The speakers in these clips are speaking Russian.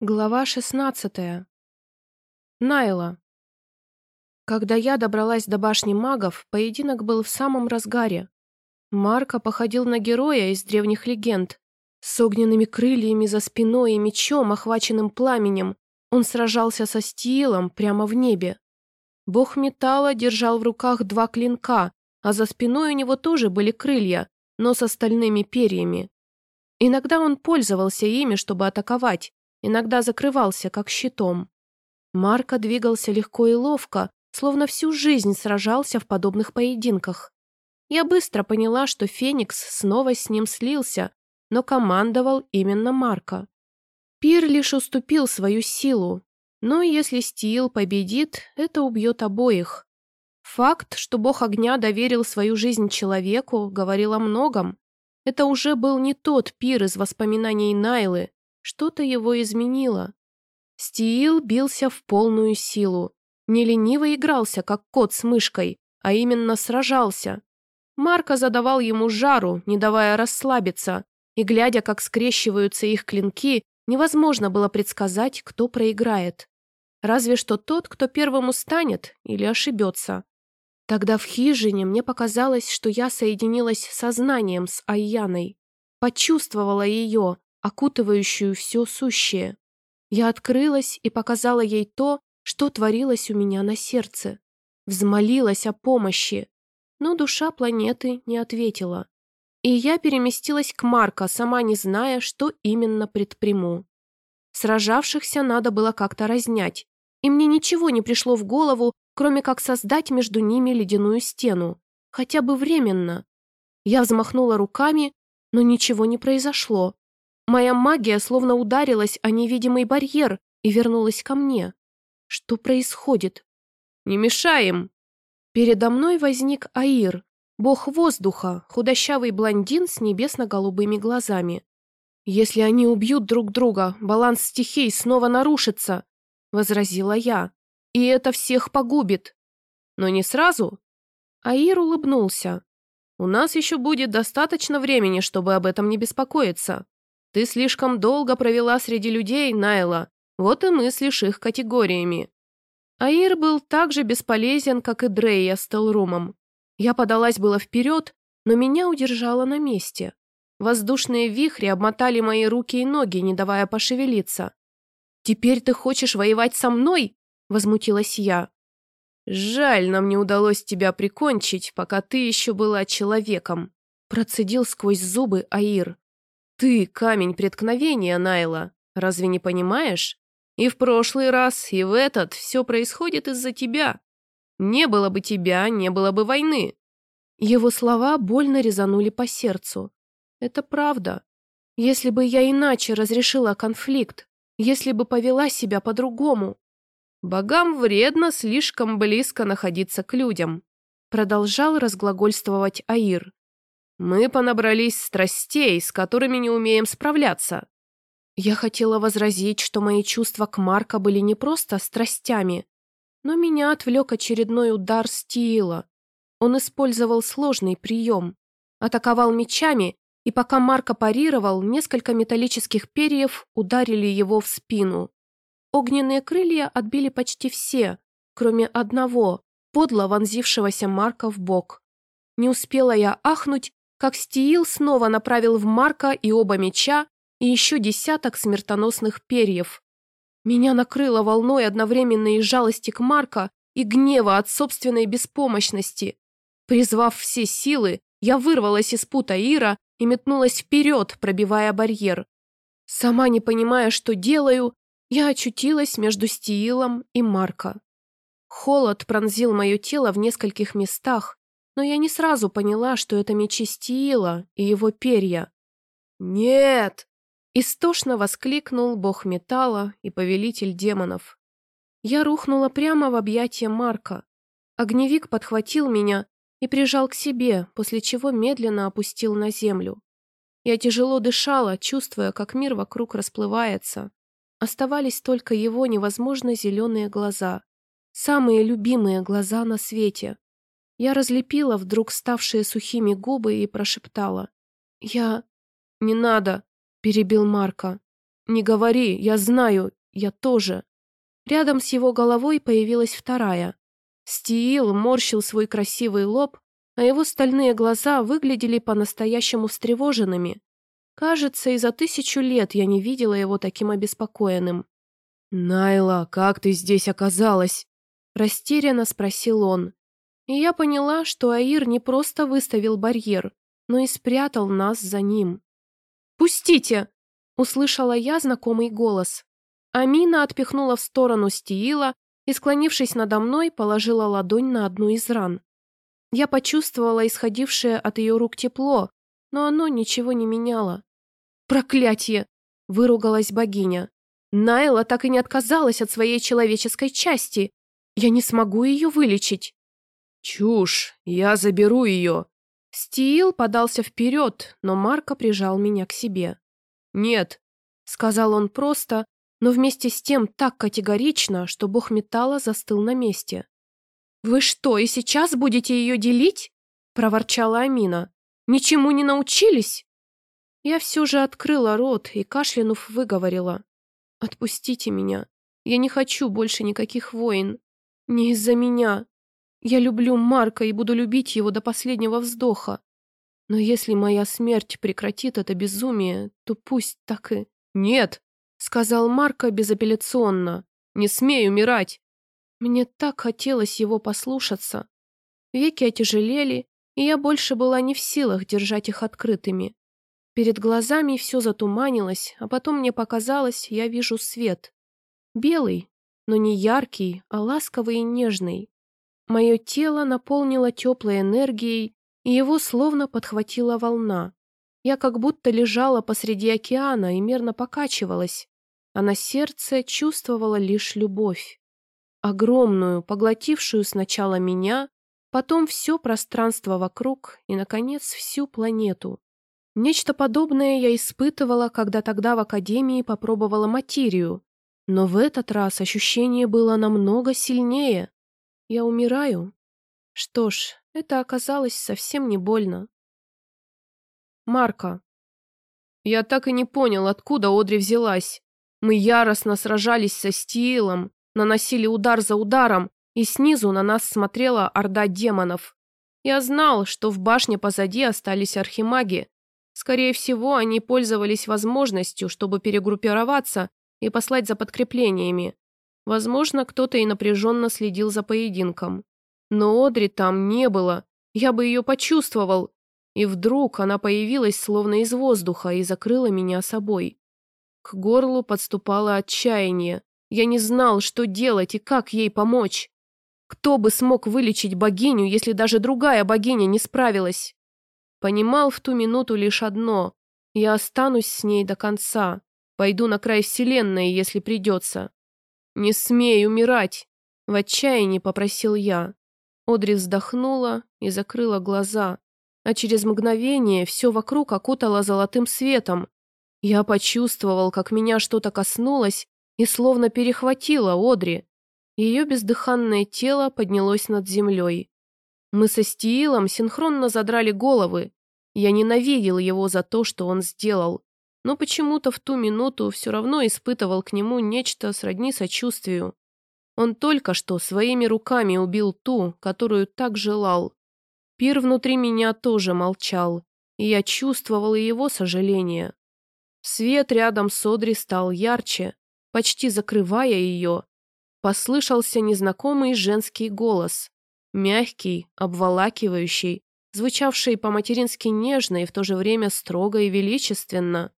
Глава 16. Найла. Когда я добралась до башни магов, поединок был в самом разгаре. Марко походил на героя из древних легенд. С огненными крыльями за спиной и мечом, охваченным пламенем, он сражался со стилом прямо в небе. Бог металла держал в руках два клинка, а за спиной у него тоже были крылья, но с остальными перьями. Иногда он пользовался ими, чтобы атаковать, иногда закрывался как щитом. Марко двигался легко и ловко, словно всю жизнь сражался в подобных поединках. Я быстро поняла, что Феникс снова с ним слился, но командовал именно Марко. Пир лишь уступил свою силу, но если Стил победит, это убьет обоих. Факт, что бог огня доверил свою жизнь человеку, говорил о многом. Это уже был не тот пир из воспоминаний Найлы, что-то его изменило. Стиил бился в полную силу. Не лениво игрался, как кот с мышкой, а именно сражался. Марко задавал ему жару, не давая расслабиться, и, глядя, как скрещиваются их клинки, невозможно было предсказать, кто проиграет. Разве что тот, кто первым устанет или ошибется. Тогда в хижине мне показалось, что я соединилась сознанием с Айяной. Почувствовала ее, окутывающую все сущее. Я открылась и показала ей то, что творилось у меня на сердце. Взмолилась о помощи, но душа планеты не ответила. И я переместилась к Марко, сама не зная, что именно предприму. Сражавшихся надо было как-то разнять, и мне ничего не пришло в голову, кроме как создать между ними ледяную стену, хотя бы временно. Я взмахнула руками, но ничего не произошло. Моя магия словно ударилась о невидимый барьер и вернулась ко мне. Что происходит? Не мешаем. Передо мной возник Аир, бог воздуха, худощавый блондин с небесно-голубыми глазами. Если они убьют друг друга, баланс стихий снова нарушится, возразила я. И это всех погубит. Но не сразу. Аир улыбнулся. У нас еще будет достаточно времени, чтобы об этом не беспокоиться. Ты слишком долго провела среди людей, Найла, вот и мыслишь их категориями. Аир был так же бесполезен, как и Дрейя с Телрумом. Я подалась было вперед, но меня удержало на месте. Воздушные вихри обмотали мои руки и ноги, не давая пошевелиться. «Теперь ты хочешь воевать со мной?» – возмутилась я. «Жаль, нам не удалось тебя прикончить, пока ты еще была человеком», – процедил сквозь зубы Аир. Ты камень преткновения, Найла, разве не понимаешь? И в прошлый раз, и в этот все происходит из-за тебя. Не было бы тебя, не было бы войны. Его слова больно резанули по сердцу. Это правда. Если бы я иначе разрешила конфликт, если бы повела себя по-другому. Богам вредно слишком близко находиться к людям, продолжал разглагольствовать Аир. Мы понабрались страстей, с которыми не умеем справляться. Я хотела возразить, что мои чувства к Марко были не просто страстями, но меня отвлек очередной удар Стиила. Он использовал сложный прием. Атаковал мечами, и пока Марко парировал, несколько металлических перьев ударили его в спину. Огненные крылья отбили почти все, кроме одного, подло вонзившегося Марка в бок. Не успела я ахнуть, как Стиил снова направил в Марка и оба меча, и еще десяток смертоносных перьев. Меня накрыло волной одновременной жалости к Марка и гнева от собственной беспомощности. Призвав все силы, я вырвалась из пута Ира и метнулась вперед, пробивая барьер. Сама не понимая, что делаю, я очутилась между Стиилом и Марка. Холод пронзил мое тело в нескольких местах, но я не сразу поняла, что это мечи Стиила и его перья. «Нет!» – истошно воскликнул бог металла и повелитель демонов. Я рухнула прямо в объятия Марка. Огневик подхватил меня и прижал к себе, после чего медленно опустил на землю. Я тяжело дышала, чувствуя, как мир вокруг расплывается. Оставались только его невозможно зеленые глаза. Самые любимые глаза на свете. Я разлепила вдруг ставшие сухими губы и прошептала. «Я... не надо», — перебил Марка. «Не говори, я знаю, я тоже». Рядом с его головой появилась вторая. Стиил морщил свой красивый лоб, а его стальные глаза выглядели по-настоящему встревоженными. Кажется, и за тысячу лет я не видела его таким обеспокоенным. «Найла, как ты здесь оказалась?» Растерянно спросил он. И я поняла, что Аир не просто выставил барьер, но и спрятал нас за ним. «Пустите!» — услышала я знакомый голос. Амина отпихнула в сторону Стиила и, склонившись надо мной, положила ладонь на одну из ран. Я почувствовала исходившее от ее рук тепло, но оно ничего не меняло. «Проклятье!» — выругалась богиня. «Найла так и не отказалась от своей человеческой части. Я не смогу ее вылечить». «Чушь! Я заберу ее!» Стиил подался вперед, но Марко прижал меня к себе. «Нет», — сказал он просто, но вместе с тем так категорично, что бог металла застыл на месте. «Вы что, и сейчас будете ее делить?» — проворчала Амина. «Ничему не научились?» Я все же открыла рот и, кашлянув, выговорила. «Отпустите меня. Я не хочу больше никаких войн. Не из-за меня. Я люблю Марка и буду любить его до последнего вздоха. Но если моя смерть прекратит это безумие, то пусть так и... Нет, сказал Марко безапелляционно. Не смей умирать. Мне так хотелось его послушаться. Веки отяжелели, и я больше была не в силах держать их открытыми. Перед глазами все затуманилось, а потом мне показалось, я вижу свет. Белый, но не яркий, а ласковый и нежный. Мое тело наполнило теплой энергией, и его словно подхватила волна. Я как будто лежала посреди океана и мерно покачивалась, а на сердце чувствовала лишь любовь. Огромную, поглотившую сначала меня, потом все пространство вокруг и, наконец, всю планету. Нечто подобное я испытывала, когда тогда в Академии попробовала материю, но в этот раз ощущение было намного сильнее. Я умираю? Что ж, это оказалось совсем не больно. Марка. Я так и не понял, откуда Одри взялась. Мы яростно сражались со Стилом, наносили удар за ударом, и снизу на нас смотрела орда демонов. Я знал, что в башне позади остались архимаги. Скорее всего, они пользовались возможностью, чтобы перегруппироваться и послать за подкреплениями. Возможно, кто-то и напряженно следил за поединком. Но Одри там не было. Я бы ее почувствовал. И вдруг она появилась словно из воздуха и закрыла меня собой. К горлу подступало отчаяние. Я не знал, что делать и как ей помочь. Кто бы смог вылечить богиню, если даже другая богиня не справилась? Понимал в ту минуту лишь одно. Я останусь с ней до конца. Пойду на край вселенной, если придется. «Не смей умирать!» — в отчаянии попросил я. Одри вздохнула и закрыла глаза, а через мгновение все вокруг окутало золотым светом. Я почувствовал, как меня что-то коснулось и словно перехватило Одри. Ее бездыханное тело поднялось над землей. Мы со Стиилом синхронно задрали головы. Я ненавидел его за то, что он сделал но почему-то в ту минуту все равно испытывал к нему нечто сродни сочувствию. Он только что своими руками убил ту, которую так желал. Пир внутри меня тоже молчал, и я чувствовал его сожаление. Свет рядом с Одри стал ярче, почти закрывая ее. Послышался незнакомый женский голос, мягкий, обволакивающий, звучавший по-матерински нежно и в то же время строго и величественно.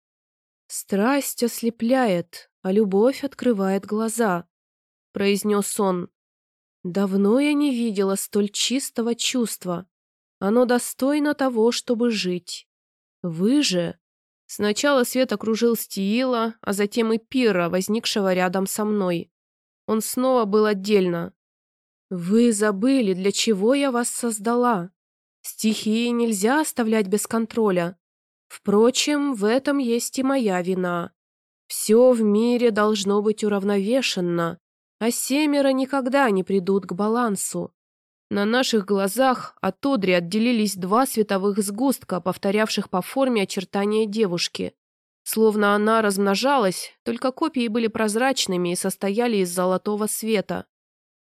«Страсть ослепляет, а любовь открывает глаза», — произнес он. «Давно я не видела столь чистого чувства. Оно достойно того, чтобы жить. Вы же...» Сначала свет окружил Стиила, а затем и Пира, возникшего рядом со мной. Он снова был отдельно. «Вы забыли, для чего я вас создала. Стихии нельзя оставлять без контроля. Впрочем, в этом есть и моя вина. Все в мире должно быть уравновешенно, а семеро никогда не придут к балансу. На наших глазах от Одри отделились два световых сгустка, повторявших по форме очертания девушки. Словно она размножалась, только копии были прозрачными и состояли из золотого света.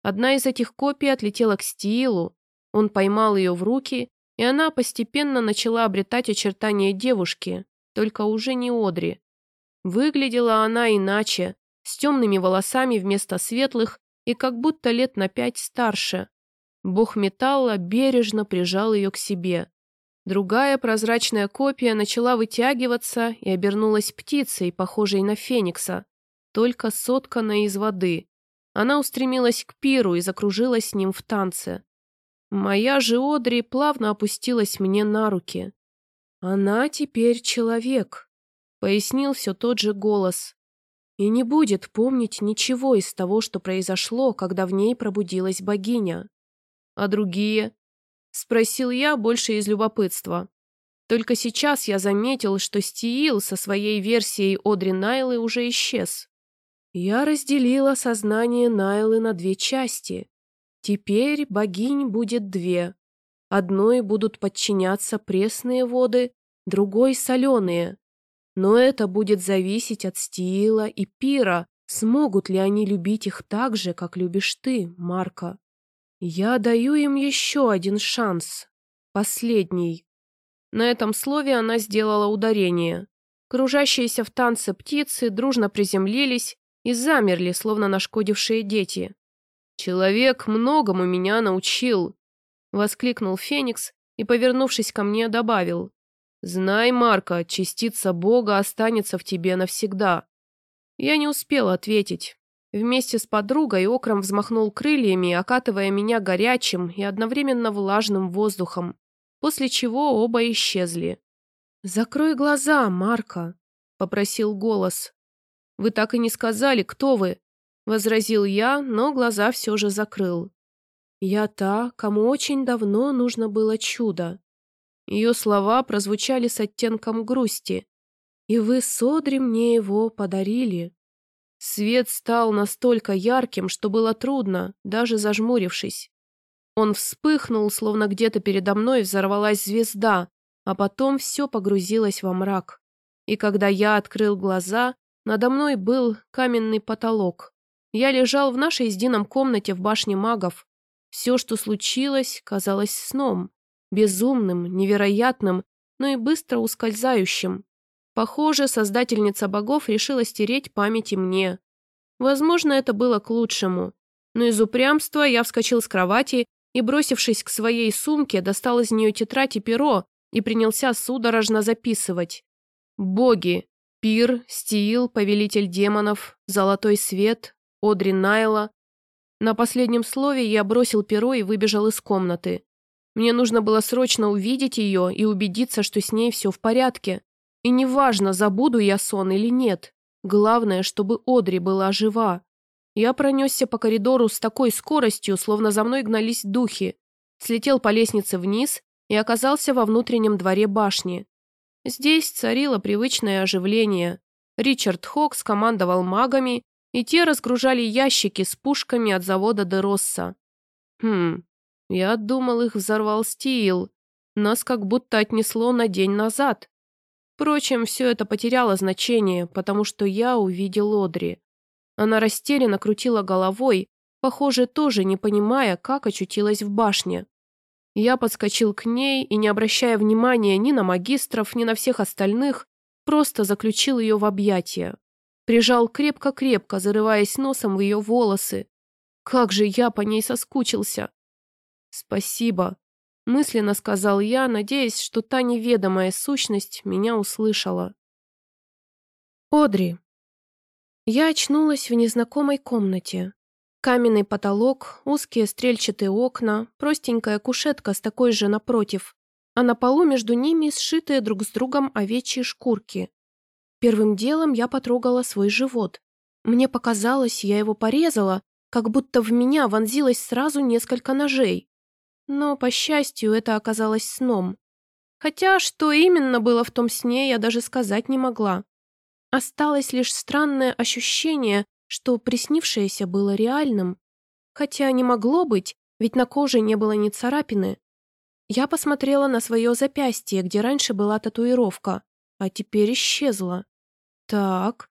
Одна из этих копий отлетела к Стиилу, он поймал ее в руки, и она постепенно начала обретать очертания девушки, только уже не Одри. Выглядела она иначе, с темными волосами вместо светлых и как будто лет на пять старше. Бог металла бережно прижал ее к себе. Другая прозрачная копия начала вытягиваться и обернулась птицей, похожей на феникса, только сотканной из воды. Она устремилась к пиру и закружилась с ним в танце. Моя же Одри плавно опустилась мне на руки. «Она теперь человек», — пояснил все тот же голос. «И не будет помнить ничего из того, что произошло, когда в ней пробудилась богиня. А другие?» — спросил я больше из любопытства. Только сейчас я заметил, что Стиил со своей версией Одри Найлы уже исчез. Я разделила сознание Найлы на две части. Теперь богинь будет две. Одной будут подчиняться пресные воды, другой — соленые. Но это будет зависеть от Стиила и Пира, смогут ли они любить их так же, как любишь ты, Марка. Я даю им еще один шанс. Последний. На этом слове она сделала ударение. Кружащиеся в танце птицы дружно приземлились и замерли, словно нашкодившие дети. «Человек многому меня научил», — воскликнул Феникс и, повернувшись ко мне, добавил. «Знай, Марка, частица Бога останется в тебе навсегда». Я не успел ответить. Вместе с подругой окром взмахнул крыльями, окатывая меня горячим и одновременно влажным воздухом, после чего оба исчезли. «Закрой глаза, Марка», — попросил голос. «Вы так и не сказали, кто вы», возразил я, но глаза все же закрыл. «Я та, кому очень давно нужно было чудо». Ее слова прозвучали с оттенком грусти. «И вы с Одри мне его подарили». Свет стал настолько ярким, что было трудно, даже зажмурившись. Он вспыхнул, словно где-то передо мной взорвалась звезда, а потом все погрузилось во мрак. И когда я открыл глаза, надо мной был каменный потолок. Я лежал в нашей с Дином комнате в башне магов. Все, что случилось, казалось сном. Безумным, невероятным, но и быстро ускользающим. Похоже, создательница богов решила стереть память и мне. Возможно, это было к лучшему. Но из упрямства я вскочил с кровати и, бросившись к своей сумке, достал из нее тетрадь и перо и принялся судорожно записывать. Боги. Пир, Стиил, Повелитель демонов, Золотой свет, Одри Найла. На последнем слове я бросил перо и выбежал из комнаты. Мне нужно было срочно увидеть ее и убедиться, что с ней все в порядке. И неважно, забуду я сон или нет. Главное, чтобы Одри была жива. Я пронесся по коридору с такой скоростью, словно за мной гнались духи. Слетел по лестнице вниз и оказался во внутреннем дворе башни. Здесь царило привычное оживление. Ричард Хокс командовал магами и те разгружали ящики с пушками от завода Деросса. Хм, я думал, их взорвал Стиил. Нас как будто отнесло на день назад. Впрочем, все это потеряло значение, потому что я увидел Одри. Она растерянно крутила головой, похоже, тоже не понимая, как очутилась в башне. Я подскочил к ней и, не обращая внимания ни на магистров, ни на всех остальных, просто заключил ее в объятия. Прижал крепко-крепко, зарываясь носом в ее волосы. Как же я по ней соскучился. «Спасибо», — мысленно сказал я, надеясь, что та неведомая сущность меня услышала. Одри. Я очнулась в незнакомой комнате. Каменный потолок, узкие стрельчатые окна, простенькая кушетка с такой же напротив, а на полу между ними сшитые друг с другом овечьи шкурки. Первым делом я потрогала свой живот. Мне показалось, я его порезала, как будто в меня вонзилось сразу несколько ножей. Но, по счастью, это оказалось сном. Хотя, что именно было в том сне, я даже сказать не могла. Осталось лишь странное ощущение, что приснившееся было реальным. Хотя не могло быть, ведь на коже не было ни царапины. Я посмотрела на свое запястье, где раньше была татуировка, а теперь исчезла. Так.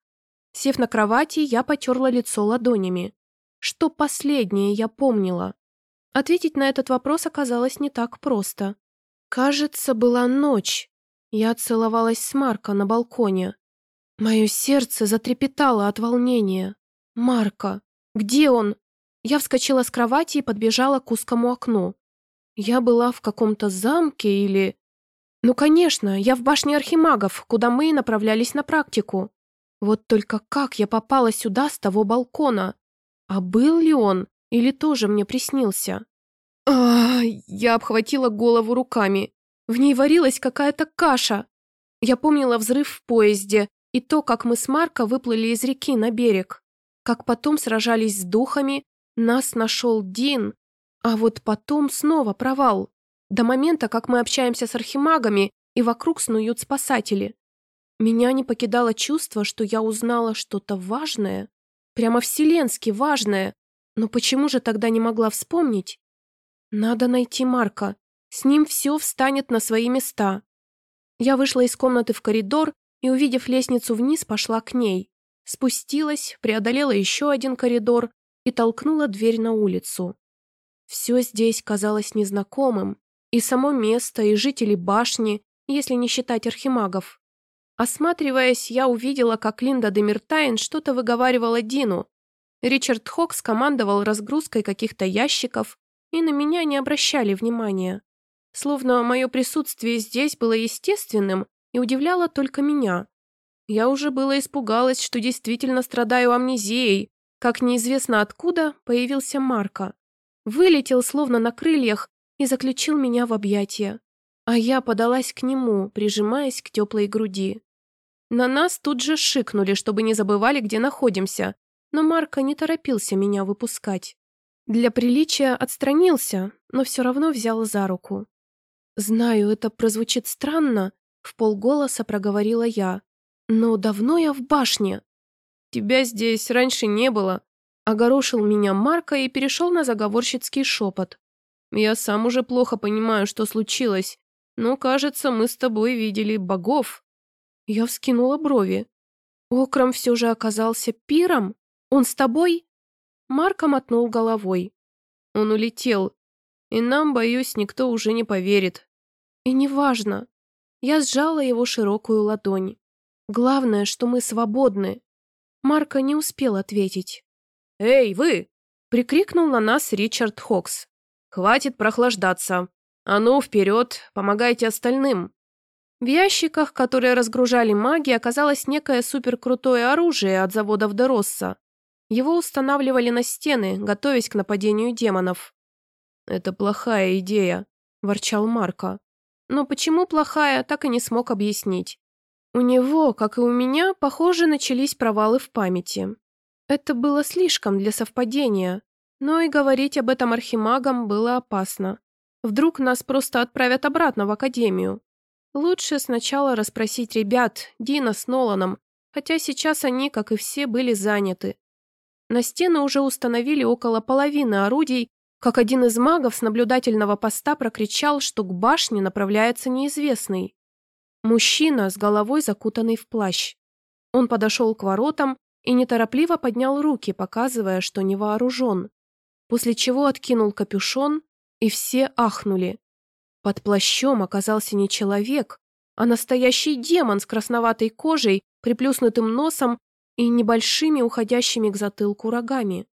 Сев на кровати, я потерла лицо ладонями. Что последнее я помнила? Ответить на этот вопрос оказалось не так просто. Кажется, была ночь. Я целовалась с Марко на балконе. Мое сердце затрепетало от волнения. Марко! Где он? Я вскочила с кровати и подбежала к узкому окну. Я была в каком-то замке или... Ну, конечно, я в башне архимагов, куда мы и направлялись на практику. Вот только как я попала сюда с того балкона? А был ли он или тоже мне приснился? А, я обхватила голову руками. В ней варилась какая-то каша. Я помнила взрыв в поезде и то, как мы с Марко выплыли из реки на берег. Как потом сражались с духами, нас нашел Дин, а вот потом снова провал. До момента, как мы общаемся с архимагами, и вокруг снуют спасатели. Меня не покидало чувство, что я узнала что-то важное, прямо вселенски важное, но почему же тогда не могла вспомнить? Надо найти Марка, с ним все встанет на свои места. Я вышла из комнаты в коридор и, увидев лестницу вниз, пошла к ней. Спустилась, преодолела еще один коридор и толкнула дверь на улицу. Все здесь казалось незнакомым, и само место, и жители башни, если не считать архимагов. Осматриваясь, я увидела, как Линда Демиртайн что-то выговаривала Дину. Ричард Хокс командовал разгрузкой каких-то ящиков, и на меня не обращали внимания. Словно мое присутствие здесь было естественным и удивляло только меня. Я уже было испугалась, что действительно страдаю амнезией, как неизвестно откуда появился Марко. Вылетел словно на крыльях и заключил меня в объятия. А я подалась к нему, прижимаясь к теплой груди. На нас тут же шикнули, чтобы не забывали, где находимся, но Марко не торопился меня выпускать. Для приличия отстранился, но все равно взял за руку. «Знаю, это прозвучит странно», — в полголоса проговорила я. «Но давно я в башне». «Тебя здесь раньше не было», — огорошил меня Марко и перешел на заговорщицкий шепот. Я сам уже плохо понимаю, что случилось, но, кажется, мы с тобой видели богов». Я вскинула брови. «Окрам все же оказался пиром? Он с тобой?» Марко мотнул головой. Он улетел, и нам, боюсь, никто уже не поверит. И неважно. Я сжала его широкую ладонь. Главное, что мы свободны. Марко не успел ответить. «Эй, вы!» — прикрикнул на нас Ричард Хокс. Хватит прохлаждаться. А ну, вперед, помогайте остальным. В ящиках, которые разгружали маги, оказалось некое суперкрутое оружие от заводов Доросса. Его устанавливали на стены, готовясь к нападению демонов. «Это плохая идея», – ворчал Марко. Но почему плохая, так и не смог объяснить. У него, как и у меня, похоже, начались провалы в памяти. Это было слишком для совпадения. Но и говорить об этом архимагам было опасно. Вдруг нас просто отправят обратно в академию. Лучше сначала расспросить ребят, Дина с Ноланом, хотя сейчас они, как и все, были заняты. На стены уже установили около половины орудий, как один из магов с наблюдательного поста прокричал, что к башне направляется неизвестный. Мужчина с головой закутанный в плащ. Он подошел к воротам и неторопливо поднял руки, показывая, что не вооружен после чего откинул капюшон, и все ахнули. Под плащом оказался не человек, а настоящий демон с красноватой кожей, приплюснутым носом и небольшими уходящими к затылку рогами.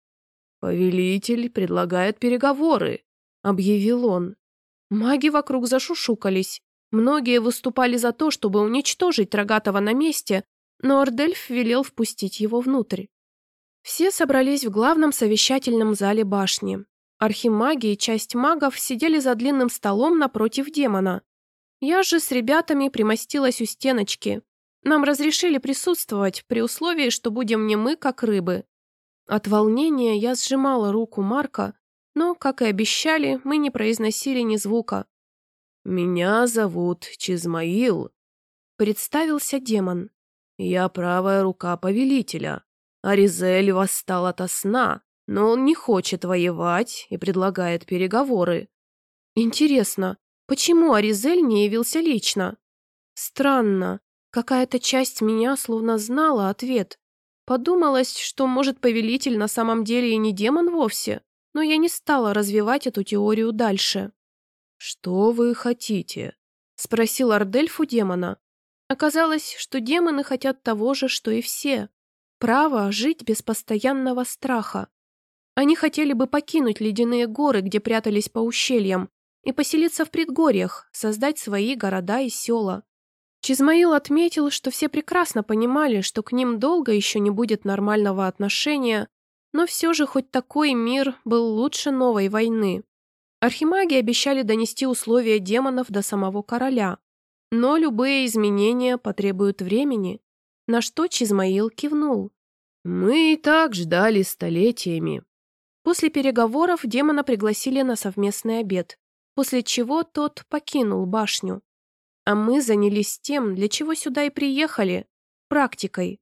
«Повелитель предлагает переговоры», — объявил он. Маги вокруг зашушукались. Многие выступали за то, чтобы уничтожить Рогатого на месте, но Ордельф велел впустить его внутрь. Все собрались в главном совещательном зале башни. Архимаги и часть магов сидели за длинным столом напротив демона. Я же с ребятами примостилась у стеночки. Нам разрешили присутствовать при условии, что будем не мы, как рыбы. От волнения я сжимала руку Марка, но, как и обещали, мы не произносили ни звука. «Меня зовут Чизмаил», — представился демон. «Я правая рука повелителя. Аризель восстал ото сна, но он не хочет воевать и предлагает переговоры. Интересно, почему Аризель не явился лично? Странно. Какая-то часть меня словно знала ответ. Подумалось, что, может, повелитель на самом деле и не демон вовсе, но я не стала развивать эту теорию дальше. «Что вы хотите?» — спросил Ардельф у демона. Оказалось, что демоны хотят того же, что и все. Право жить без постоянного страха. Они хотели бы покинуть ледяные горы, где прятались по ущельям, и поселиться в предгорьях, создать свои города и села. Чизмаил отметил, что все прекрасно понимали, что к ним долго еще не будет нормального отношения, но все же хоть такой мир был лучше новой войны. Архимаги обещали донести условия демонов до самого короля, но любые изменения потребуют времени, на что Чизмаил кивнул. «Мы и так ждали столетиями». После переговоров демона пригласили на совместный обед, после чего тот покинул башню. А мы занялись тем, для чего сюда и приехали – практикой.